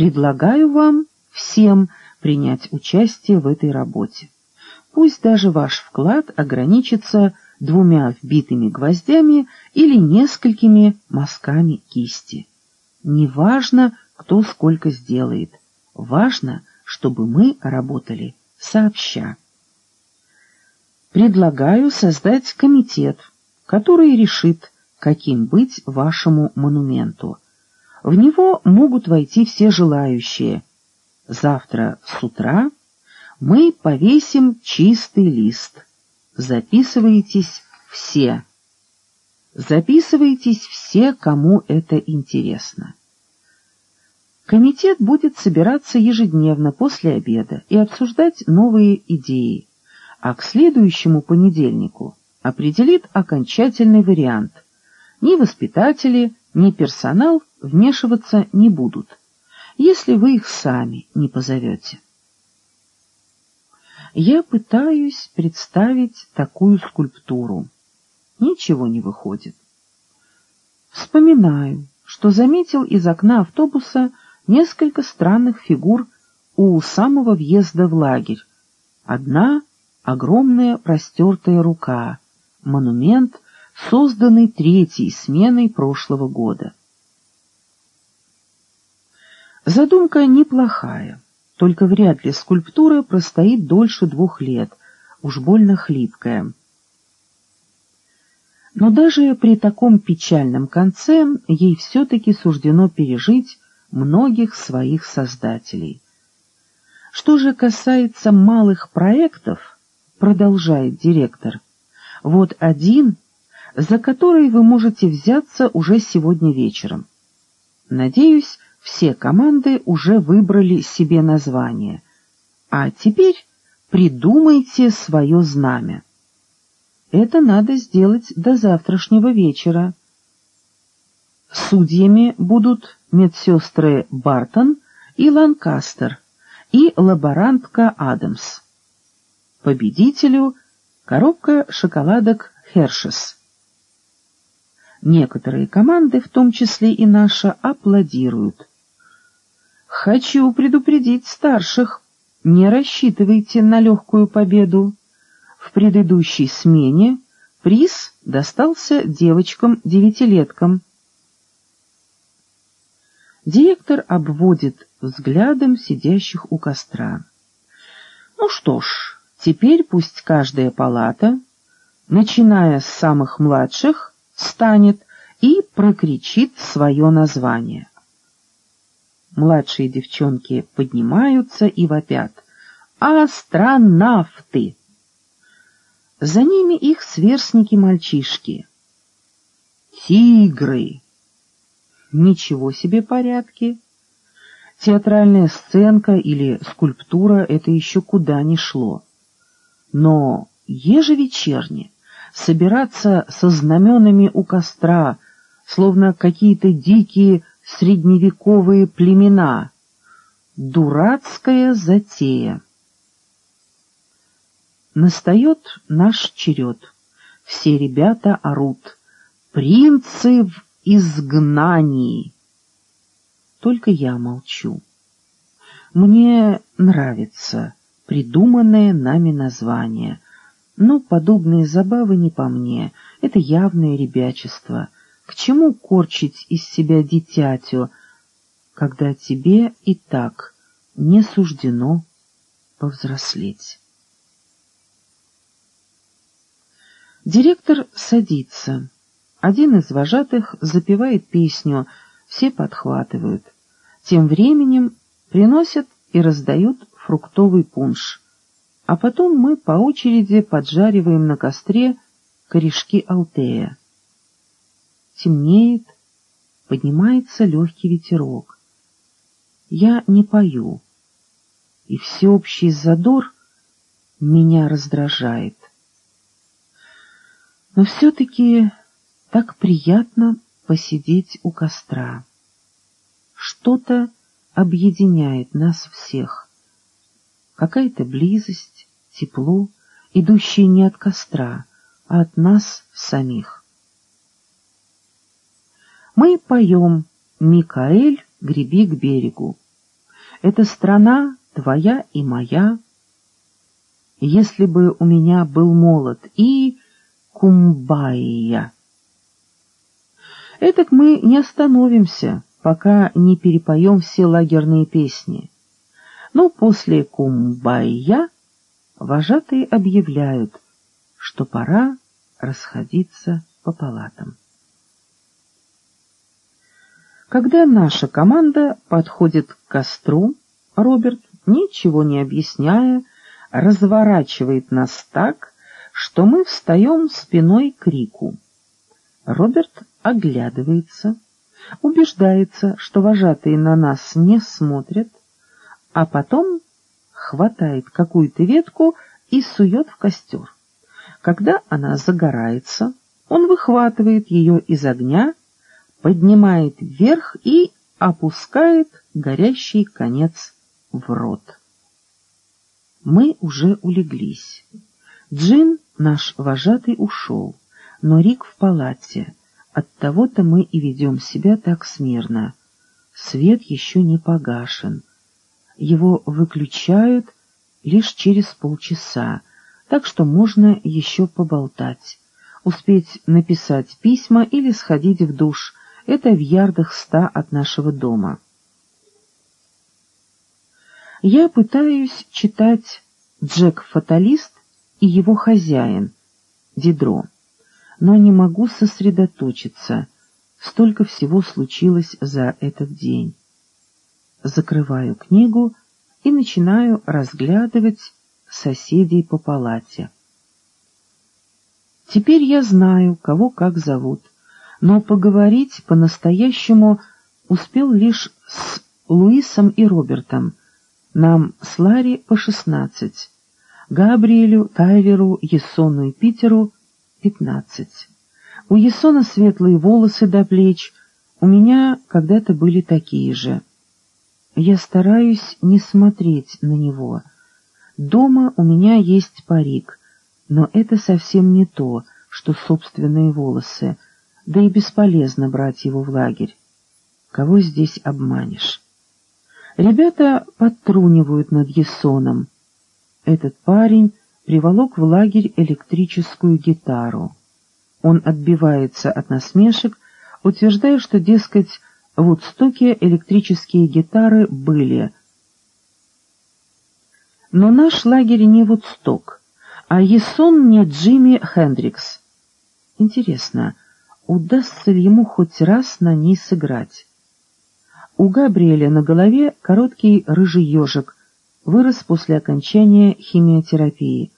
Предлагаю вам всем принять участие в этой работе. Пусть даже ваш вклад ограничится двумя вбитыми гвоздями или несколькими мазками кисти. Неважно, кто сколько сделает. Важно, чтобы мы работали сообща. Предлагаю создать комитет, который решит, каким быть вашему монументу. В него могут войти все желающие. Завтра с утра мы повесим чистый лист. Записывайтесь все. Записывайтесь все, кому это интересно. Комитет будет собираться ежедневно после обеда и обсуждать новые идеи, а к следующему понедельнику определит окончательный вариант. Ни воспитатели, ни персонал вмешиваться не будут, если вы их сами не позовете. Я пытаюсь представить такую скульптуру. Ничего не выходит. Вспоминаю, что заметил из окна автобуса несколько странных фигур у самого въезда в лагерь. Одна — огромная простертая рука, монумент, созданный третьей сменой прошлого года. Задумка неплохая, только вряд ли скульптура простоит дольше двух лет, уж больно хлипкая. Но даже при таком печальном конце ей все-таки суждено пережить многих своих создателей. Что же касается малых проектов, продолжает директор, вот один, за который вы можете взяться уже сегодня вечером. Надеюсь, все команды уже выбрали себе название. А теперь придумайте свое знамя. Это надо сделать до завтрашнего вечера. Судьями будут медсестры Бартон и Ланкастер и лаборантка Адамс. Победителю коробка шоколадок Хершес. Некоторые команды, в том числе и наша, аплодируют. Хочу предупредить старших, не рассчитывайте на легкую победу. В предыдущей смене приз достался девочкам-девятилеткам. Директор обводит взглядом сидящих у костра. Ну что ж, теперь пусть каждая палата, начиная с самых младших, станет и прокричит свое название. Младшие девчонки поднимаются и вопят «Астронавты!». За ними их сверстники-мальчишки. «Тигры!» Ничего себе порядки! Театральная сценка или скульптура — это еще куда ни шло. Но ежевечерне собираться со знаменами у костра, словно какие-то дикие средневековые племена. Дурацкая затея. Настает наш черед. Все ребята орут. «Принцы в изгнании!» Только я молчу. Мне нравится придуманное нами название, но подобные забавы не по мне, это явное ребячество — к чему корчить из себя дитятю, когда тебе и так не суждено повзрослеть? Директор садится. Один из вожатых запевает песню, все подхватывают. Тем временем приносят и раздают фруктовый пунш. А потом мы по очереди поджариваем на костре корешки алтея темнеет, поднимается легкий ветерок. Я не пою, и всеобщий задор меня раздражает. Но все-таки так приятно посидеть у костра. Что-то объединяет нас всех. Какая-то близость, тепло, идущее не от костра, а от нас самих мы поем «Микаэль, греби к берегу». Эта страна твоя и моя. Если бы у меня был молот и кумбайя. Этак мы не остановимся, пока не перепоем все лагерные песни. Но после кумбайя вожатые объявляют, что пора расходиться по палатам. Когда наша команда подходит к костру, Роберт, ничего не объясняя, разворачивает нас так, что мы встаем спиной к Рику. Роберт оглядывается, убеждается, что вожатые на нас не смотрят, а потом хватает какую-то ветку и сует в костер. Когда она загорается, он выхватывает ее из огня, поднимает вверх и опускает горящий конец в рот. Мы уже улеглись. Джин, наш вожатый, ушел, но Рик в палате. Оттого-то мы и ведем себя так смирно. Свет еще не погашен. Его выключают лишь через полчаса, так что можно еще поболтать, успеть написать письма или сходить в душ. Это в ярдах ста от нашего дома. Я пытаюсь читать «Джек-фаталист» и его хозяин, Дидро, но не могу сосредоточиться. Столько всего случилось за этот день. Закрываю книгу и начинаю разглядывать соседей по палате. Теперь я знаю, кого как зовут, но поговорить по-настоящему успел лишь с Луисом и Робертом. Нам с Ларри по шестнадцать, Габриэлю, Тайверу, Ессону и Питеру пятнадцать. У Ессона светлые волосы до плеч, у меня когда-то были такие же. Я стараюсь не смотреть на него — Дома у меня есть парик, но это совсем не то, что собственные волосы, да и бесполезно брать его в лагерь. Кого здесь обманешь? Ребята подтрунивают над Есоном. Этот парень приволок в лагерь электрическую гитару. Он отбивается от насмешек, утверждая, что, дескать, в Удстоке электрические гитары были, но наш лагерь не Вудсток, а Есон не Джимми Хендрикс. Интересно, удастся ли ему хоть раз на ней сыграть? У Габриэля на голове короткий рыжий ежик, вырос после окончания химиотерапии.